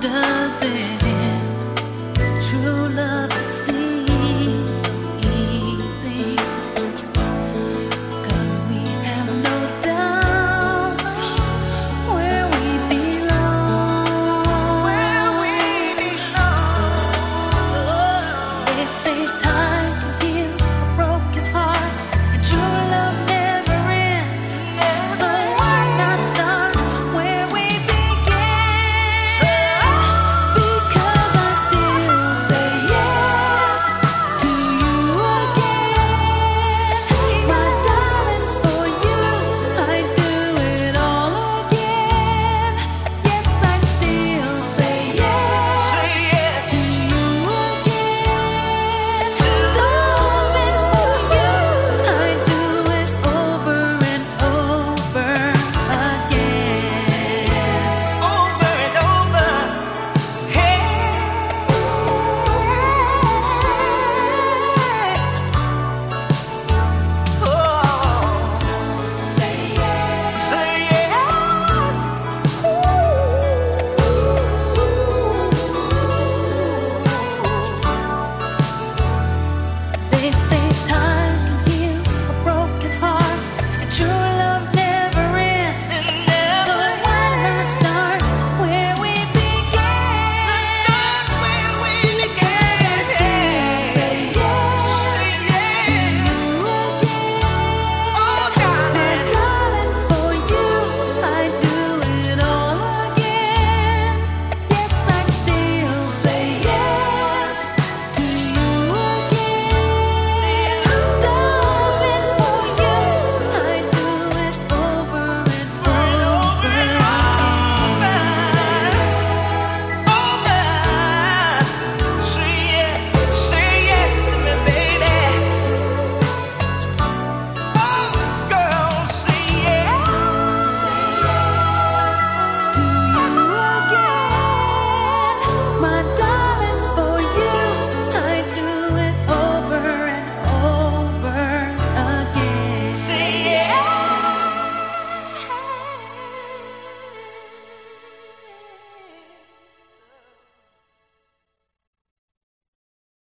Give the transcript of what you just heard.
does it